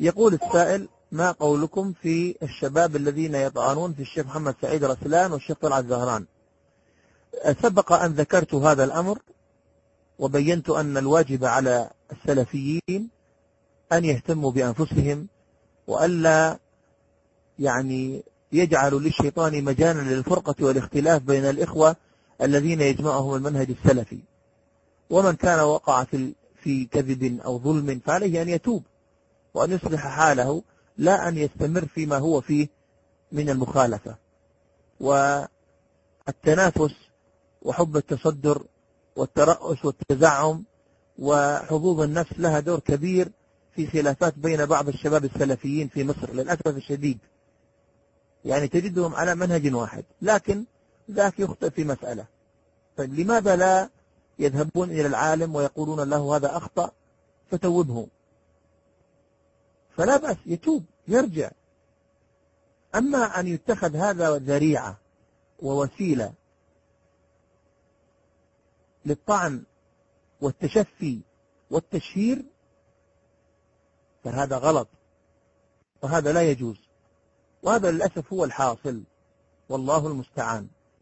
يقول السائل ما قولكم في الشباب الذين يطعنون في الشيخ محمد سعيد رسلان والشيخ طلعت زهران? سبق أن ذكرت هذا الأمر وبينت أن الواجب على السلفيين أن يهتموا بأنفسهم وألا يعني يجعلوا للشيطان مجانا للفرقة والاختلاف بين الإخوة الذين يجمعهم المنهج السلفي. ومن كان وقع في في كذب أو ظلم فعليه أن يتوب. وأن يصلح حاله لا أن يستمر فيما هو فيه من المخالفة. والتنافس وحب التصدر والترأس والتزعم وحظوظ النفس لها دور كبير في خلافات بين بعض الشباب السلفيين في مصر للأسف الشديد. يعني تجدهم على منهج واحد لكن ذاك يخطئ في مسألة. طيب لماذا لا يذهبون إلى العالم ويقولون له هذا أخطأ؟ فتوبه فلا بأس يتوب يرجع. أما أن يتخذ هذا ذريعة ووسيلة للطعن والتشفي والتشهير فهذا غلط. وهذا لا يجوز. وهذا للأسف هو الحاصل. والله المستعان.